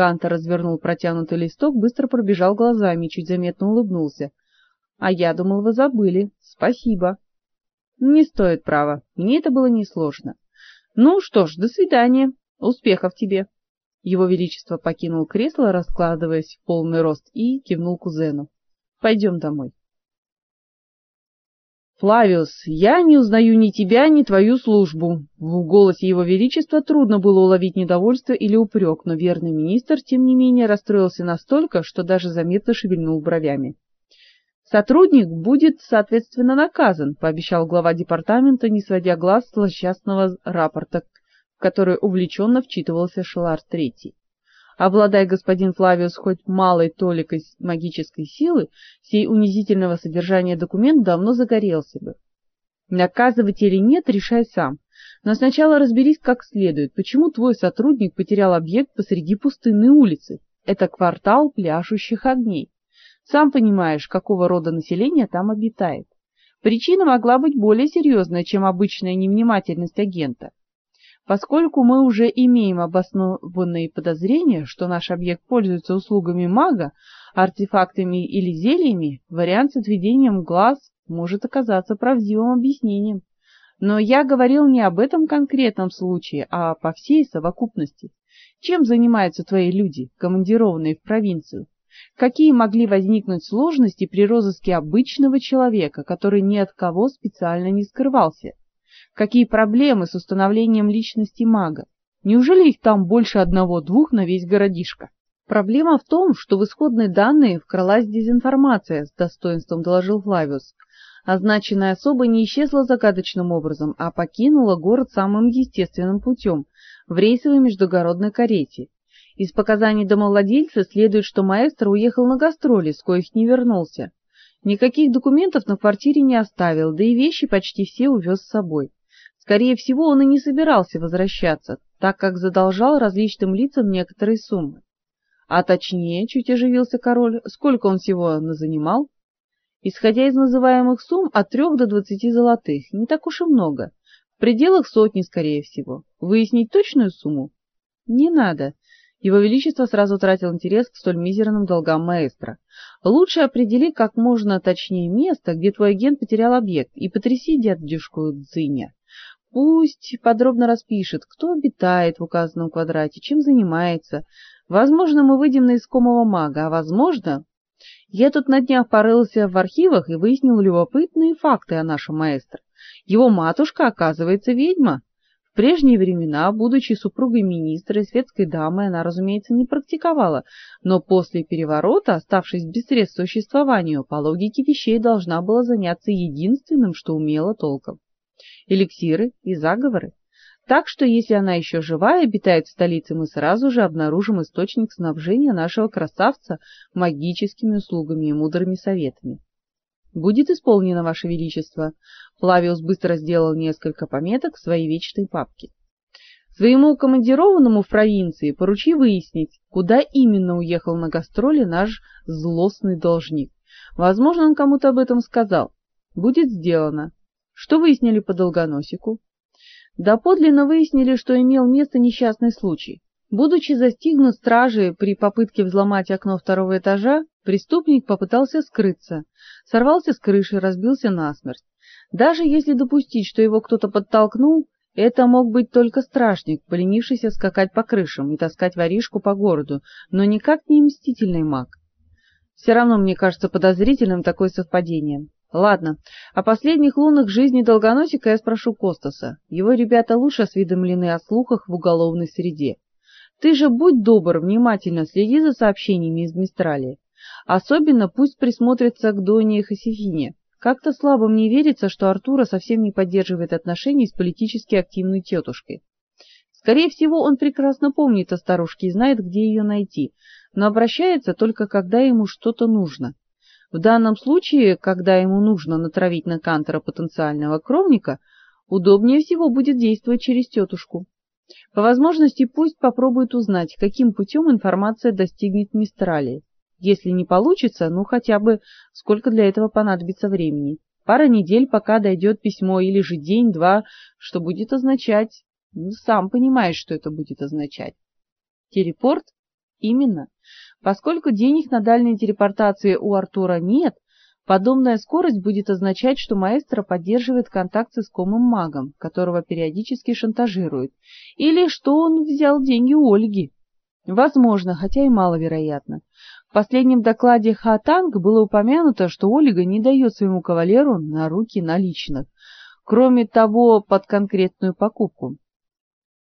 Кантор развернул протянутый листок, быстро пробежал глазами и чуть заметно улыбнулся. А я думал, вы забыли. Спасибо. Не стоит права. Мне это было несложно. Ну что ж, до свидания. Успехов тебе. Его величество покинул кресло, раскладываясь в полный рост, и кивнул кузену. Пойдем домой. Флавиус, я не узнаю ни тебя, ни твою службу. В голосе его величества трудно было уловить недовольство или упрек, но верный министр тем не менее расстроился настолько, что даже заметно шевельнул бровями. Сотрудник будет, соответственно, наказан, пообещал глава департамента, не сводя глаз с злосчастного рапорта, в который увлеченно вчитывался Шелар III. Обладая господин Флавиус хоть малой толикой магической силы, сей унизительного содержания документ давно загорелся бы. Наказывать или нет, решай сам. Но сначала разберись как следует, почему твой сотрудник потерял объект посреди пустынной улицы. Это квартал пляшущих огней. Сам понимаешь, какого рода население там обитает. Причина могла быть более серьезная, чем обычная невнимательность агента. Поскольку мы уже имеем обоснованные подозрения, что наш объект пользуется услугами мага, артефактами или зельями, вариант с отведением глаз может оказаться правдивым объяснением. Но я говорил не об этом конкретном случае, а по всей совокупности. Чем занимаются твои люди, командированные в провинцию? Какие могли возникнуть сложности при розыске обычного человека, который ни от кого специально не скрывался? Какие проблемы с установлением личности мага? Неужели их там больше одного-двух на весь городишко? Проблема в том, что в исходные данные вкралась дезинформация, с достоинством доложил Флавиус. Означенная особа не исчезла загадочным образом, а покинула город самым естественным путем – в рейсовой междугородной карете. Из показаний домовладельца следует, что маэстро уехал на гастроли, с коих не вернулся. Никаких документов на квартире не оставил, да и вещи почти все увез с собой. Скорее всего, он и не собирался возвращаться, так как задолжал различным лицам некоторые суммы. А точнее, чуть оживился король, сколько он всего назанимал? Исходя из называемых сумм, от трех до двадцати золотых, не так уж и много. В пределах сотни, скорее всего. Выяснить точную сумму? Не надо. Его величество сразу тратил интерес к столь мизерным долгам маэстро. Лучше определи как можно точнее место, где твой агент потерял объект, и потряси дядюшку Цзиня. Пусть подробно распишет, кто обитает в указанном квадрате, чем занимается. Возможно, мы выйдем на искомого мага, а возможно... Я тут на днях порылся в архивах и выяснил любопытные факты о нашем маэстро. Его матушка, оказывается, ведьма. В прежние времена, будучи супругой министра и светской дамы, она, разумеется, не практиковала, но после переворота, оставшись без средств существованию, по логике вещей должна была заняться единственным, что умела толком эликсиры и заговоры. Так что если она еще жива и обитает в столице, мы сразу же обнаружим источник снабжения нашего красавца магическими услугами и мудрыми советами. Будет исполнено, ваше величество. Флавиус быстро сделал несколько пометок в своей вечной папке. Своему командированному в провинции поручи выяснить, куда именно уехал на гастроли наш злостный должник. Возможно, он кому-то об этом сказал. Будет сделано. Что выяснили по долгоносику? Доподлинно выяснили, что имел место несчастный случай. Будучи застигнут стражей при попытке взломать окно второго этажа, преступник попытался скрыться, сорвался с крыши, разбился насмерть. Даже если допустить, что его кто-то подтолкнул, это мог быть только страшник, поленившийся скакать по крышам и таскать воришку по городу, но никак не мстительный маг. Все равно мне кажется подозрительным такое совпадение. Ладно, о последних лунах жизни Долгоносика я спрошу Костаса. Его ребята лучше осведомлены о слухах в уголовной среде. Ты же будь добр, внимательно следи за сообщениями из Мистралии. Особенно пусть присмотрится к Доне и Хосифине. Как-то слабо мне верится, что Артура совсем не поддерживает отношений с политически активной тетушкой. Скорее всего, он прекрасно помнит о старушке и знает, где ее найти, но обращается только когда ему что-то нужно. В данном случае, когда ему нужно натравить на Кантера потенциального кровника, удобнее всего будет действовать через тетушку. По возможности пусть попробует узнать, каким путем информация достигнет Мистралии. Если не получится, ну хотя бы сколько для этого понадобится времени. Пара недель, пока дойдет письмо, или же день-два, что будет означать? Ну, сам понимаешь, что это будет означать. Телепорт Именно. Поскольку денег на дальние телепортации у Артура нет, подобная скорость будет означать, что маэстро поддерживает контакт с искомым магом, которого периодически шантажирует, или что он взял деньги у Ольги. Возможно, хотя и маловероятно. В последнем докладе Хатанг было упомянуто, что Ольга не дает своему кавалеру на руки наличных, кроме того, под конкретную покупку.